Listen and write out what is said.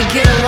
we get